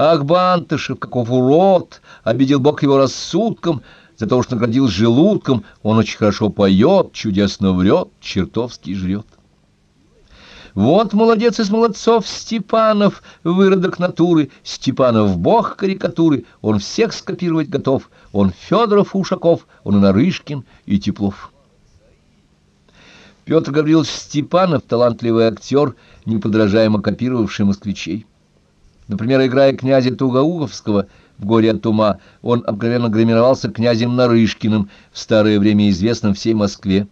Ах, Бантышев, каков урод! Обидел Бог его рассудком, за то, что наградил желудком, он очень хорошо поет, чудесно врет, чертовски жрет. Вот молодец из молодцов Степанов, выродок натуры, Степанов бог карикатуры, он всех скопировать готов, он Федоров Ушаков, он и Нарышкин, и Теплов. Петр Гаврилович Степанов, талантливый актер, неподражаемо копировавший москвичей. Например, играя князя Тугоуховского в «Горе от ума», он обыкновенно гримировался князем Нарышкиным, в старое время известным всей Москве.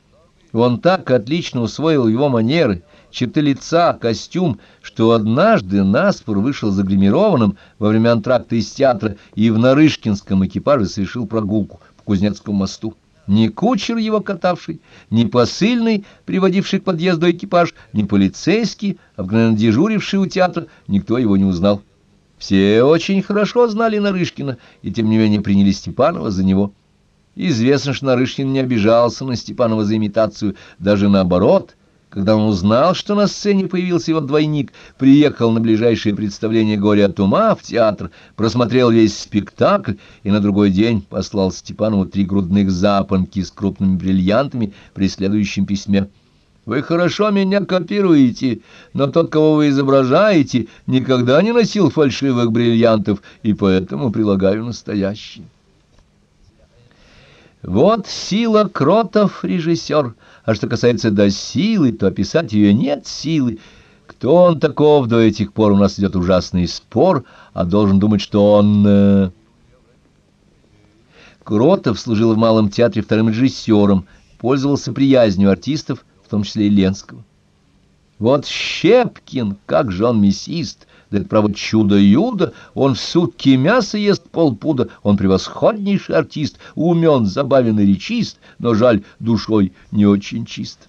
Он так отлично усвоил его манеры, черты лица, костюм, что однажды наспор вышел загримированным во время антракта из театра и в Нарышкинском экипаже совершил прогулку по Кузнецкому мосту. Ни кучер его катавший, ни посыльный, приводивший к подъезду экипаж, ни полицейский, обыкновенно дежуривший у театра, никто его не узнал. Все очень хорошо знали Нарышкина, и тем не менее приняли Степанова за него. Известно, что Нарышкин не обижался на Степанова за имитацию, даже наоборот — когда он узнал, что на сцене появился его двойник, приехал на ближайшее представление «Горе от ума» в театр, просмотрел весь спектакль и на другой день послал Степанову три грудных запонки с крупными бриллиантами при следующем письме. «Вы хорошо меня копируете, но тот, кого вы изображаете, никогда не носил фальшивых бриллиантов, и поэтому прилагаю настоящий». Вот сила Кротов, режиссер, а что касается до силы, то описать ее нет силы. Кто он таков, до этих пор у нас идет ужасный спор, а должен думать, что он... Э... Кротов служил в Малом театре вторым режиссером, пользовался приязнью артистов, в том числе и Ленского. Вот Щепкин, как же он мясист, да это, право, чудо-юдо, он в сутки мясо ест полпуда, он превосходнейший артист, умен, забавен и речист, но, жаль, душой не очень чист.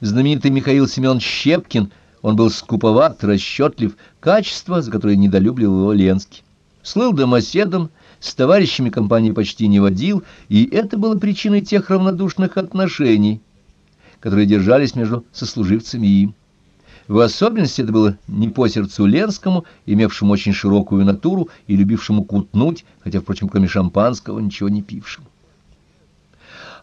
Знаменитый Михаил Семен Щепкин, он был скуповат, расчетлив, качество, за которое недолюбливал его Ленский. Слыл домоседом, с товарищами компании почти не водил, и это было причиной тех равнодушных отношений, которые держались между сослуживцами и им. В особенности это было не по сердцу Ленскому, имевшему очень широкую натуру и любившему кутнуть, хотя, впрочем, кроме шампанского, ничего не пившему.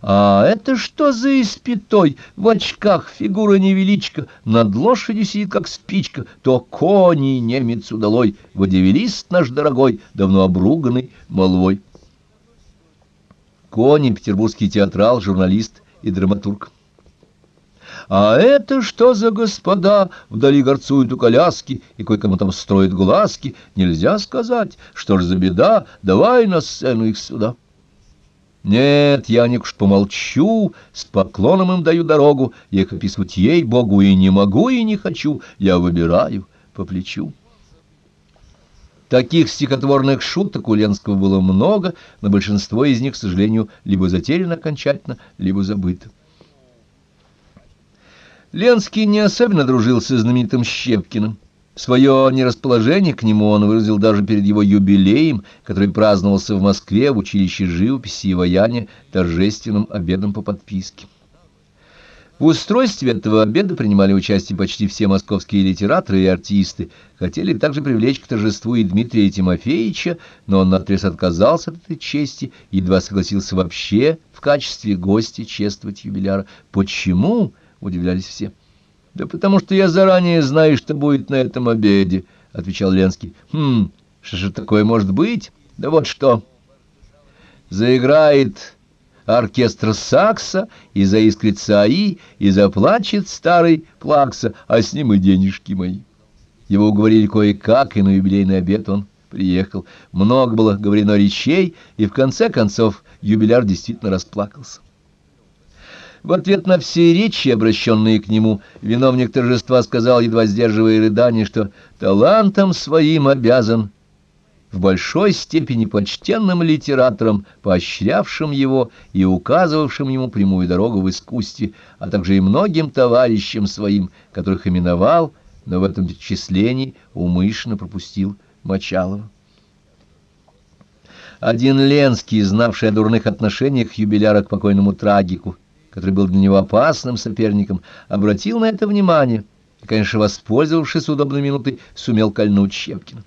А это что за испятой? В очках фигура невеличка, над лошадью сидит, как спичка, то кони немец удалой, водевелист наш дорогой, давно обруганный молвой. Кони — петербургский театрал, журналист и драматург. А это что за господа? Вдали горцуют у коляски, и кое-кому там строят глазки. Нельзя сказать, что ж за беда, давай на сцену их сюда. Нет, я не уж помолчу, с поклоном им даю дорогу, я их описывать ей-богу и не могу, и не хочу, я выбираю по плечу. Таких стихотворных шуток у Ленского было много, но большинство из них, к сожалению, либо затеряно окончательно, либо забыто. Ленский не особенно дружил со знаменитым Щепкиным. Свое нерасположение к нему он выразил даже перед его юбилеем, который праздновался в Москве в училище живописи и ваяния торжественным обедом по подписке. В устройстве этого обеда принимали участие почти все московские литераторы и артисты, хотели также привлечь к торжеству и Дмитрия Тимофеевича, но он наотрез отказался от этой чести, едва согласился вообще в качестве гостя чествовать юбиляра. Почему? — удивлялись все. — Да потому что я заранее знаю, что будет на этом обеде, — отвечал Ленский. — Хм, что же такое может быть? Да вот что. Заиграет оркестр сакса, и заискрится аи, и заплачет старый плакса, а с ним и денежки мои. Его уговорили кое-как, и на юбилейный обед он приехал. Много было говорено речей, и в конце концов юбиляр действительно расплакался. В ответ на все речи, обращенные к нему, виновник торжества сказал, едва сдерживая рыдание, что талантом своим обязан в большой степени почтенным литератором, поощрявшим его и указывавшим ему прямую дорогу в искусстве, а также и многим товарищам своим, которых именовал, но в этом числении умышленно пропустил Мочалова. Один Ленский, знавший о дурных отношениях юбиляра к покойному трагику, который был для него опасным соперником, обратил на это внимание и, конечно, воспользовавшись удобной минутой, сумел кольнуть Щепкина.